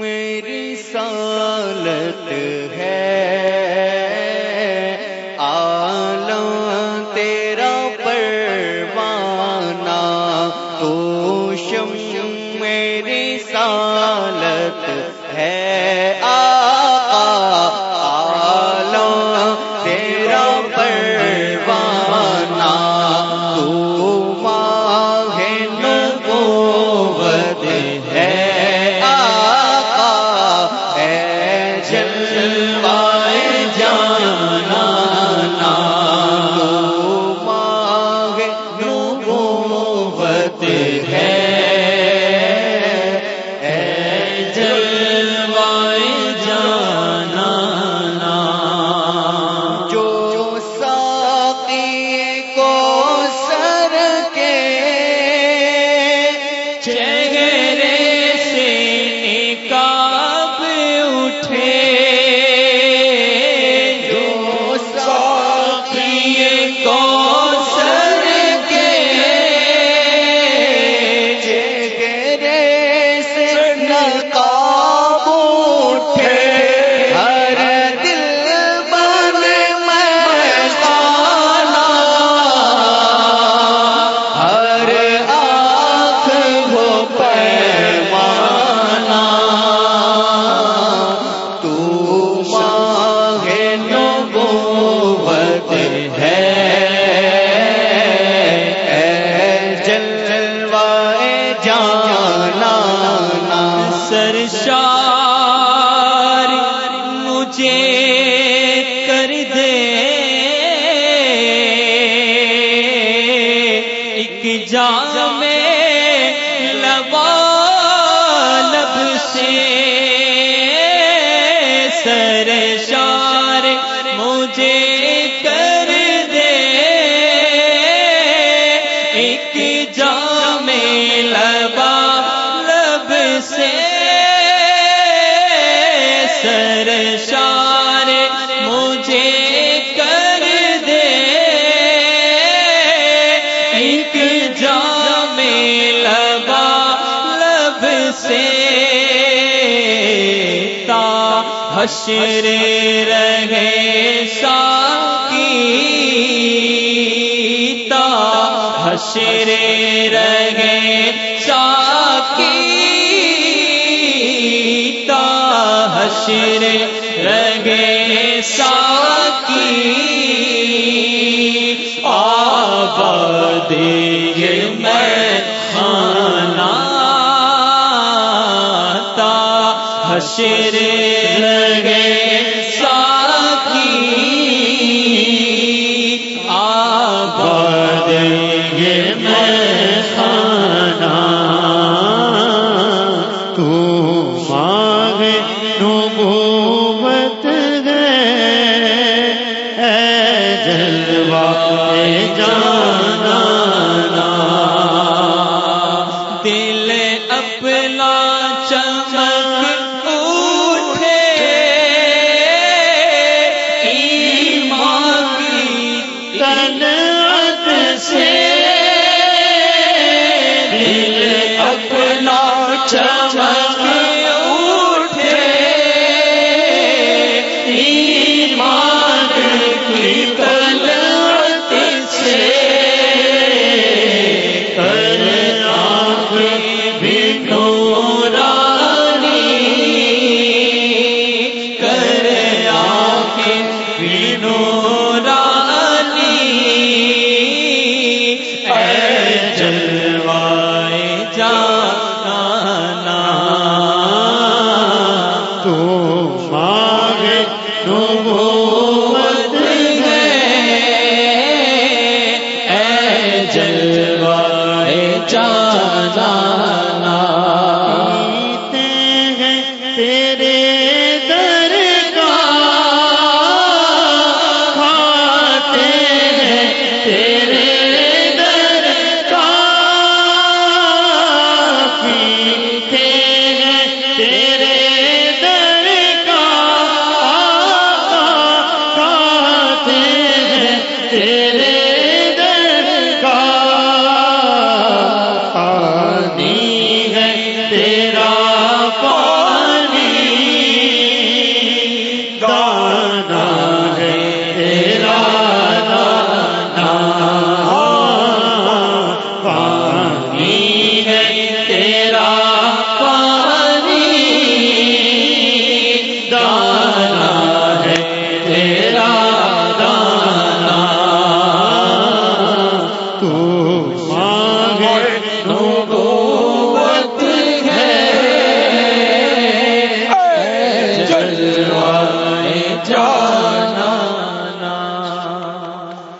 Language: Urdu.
میری سالت ہے۔ ہے۔ سرشار مجھے کر دے۔ ایک جام لبا لب سے۔ سرشار مجھے کر دے۔ ایک جام لبا لب سے تا حشر رہے ساکی تا حشر رہے رگے ساکی آباد یہ میں خانہ تا حشرے جان چاہ